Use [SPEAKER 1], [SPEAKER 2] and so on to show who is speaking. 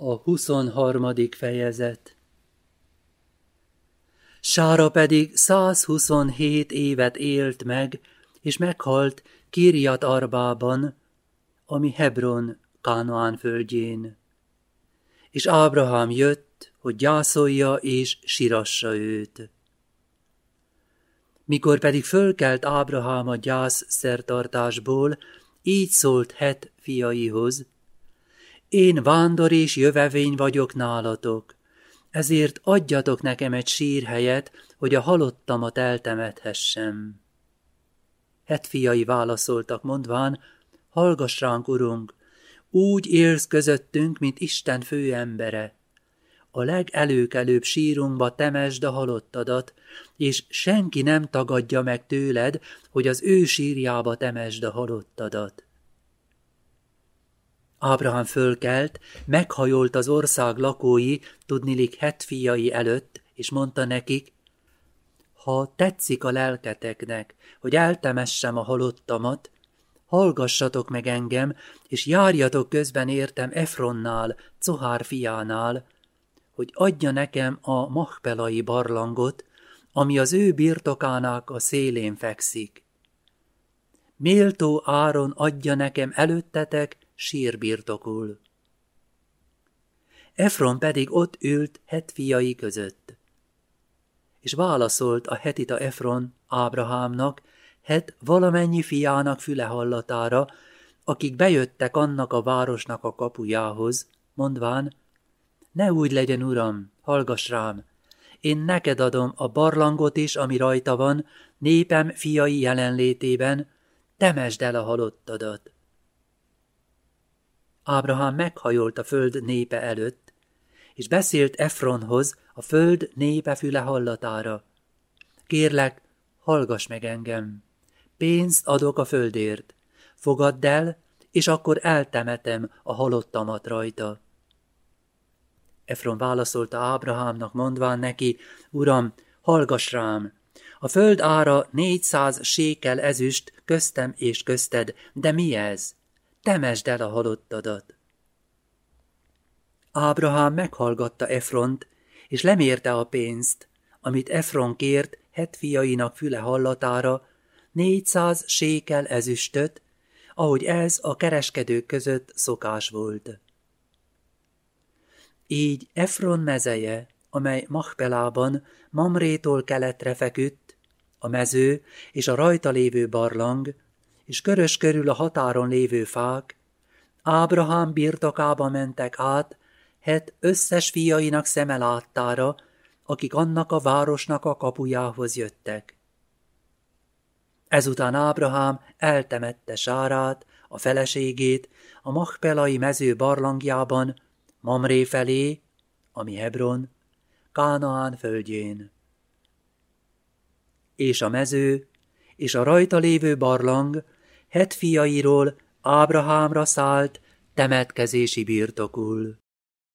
[SPEAKER 1] A 23. fejezet Sára pedig 127 évet élt meg, és meghalt Kiriat Arbában, ami Hebron Kánoán földjén. És Ábrahám jött, hogy gyászolja és sirassa őt. Mikor pedig fölkelt Ábrahám a gyász szertartásból, így szólt Het fiaihoz, én vándor és jövevény vagyok nálatok, ezért adjatok nekem egy sírhelyet, hogy a halottamat eltemethessem. Het fiai válaszoltak mondván, hallgass ránk, urunk, úgy élsz közöttünk, mint Isten főembere. A legelőkelőbb sírunkba temesd a halottadat, és senki nem tagadja meg tőled, hogy az ő sírjába temesd a halottadat. Ábrahám fölkelt, meghajolt az ország lakói, tudnilik het fiai előtt, és mondta nekik, ha tetszik a lelketeknek, hogy eltemessem a halottamat, hallgassatok meg engem, és járjatok közben értem Efronnál, Cohár fiánál, hogy adja nekem a mahpelai barlangot, ami az ő birtokának a szélén fekszik. Méltó áron adja nekem előttetek sírbirtokul. Efron pedig ott ült het fiai között. És válaszolt a hetita Efron Ábrahámnak, het valamennyi fiának füle hallatára, akik bejöttek annak a városnak a kapujához, mondván, ne úgy legyen, uram, hallgass rám, én neked adom a barlangot is, ami rajta van, népem fiai jelenlétében, temesd el a halottadat. Ábrahám meghajolt a föld népe előtt, és beszélt Efronhoz a föld népe füle hallatára. Kérlek, hallgass meg engem. Pénzt adok a földért. Fogadd el, és akkor eltemetem a halottamat rajta. Efron válaszolta Ábrahámnak, mondván neki, Uram, hallgass rám, a föld ára négyszáz sékel ezüst köztem és közted, de mi ez? Temesd el a halottadat. Ábrahám meghallgatta Efront, és lemérte a pénzt, amit Efron kért het fiainak füle hallatára, négyszáz sékel ezüstöt, ahogy ez a kereskedők között szokás volt. Így Efron mezeje, amely Machpelában Mamrétól keletre feküdt, a mező és a rajta lévő barlang, és körös körül a határon lévő fák, Ábrahám birtokába mentek át, het összes fiainak szeme láttára, akik annak a városnak a kapujához jöttek. Ezután Ábrahám eltemette Sárát, a feleségét, a Machpelai mező barlangjában, Mamré felé, ami Hebron, Kánaán földjén. És a mező, és a rajta lévő barlang het fiairól Ábrahámra szállt temetkezési birtokul.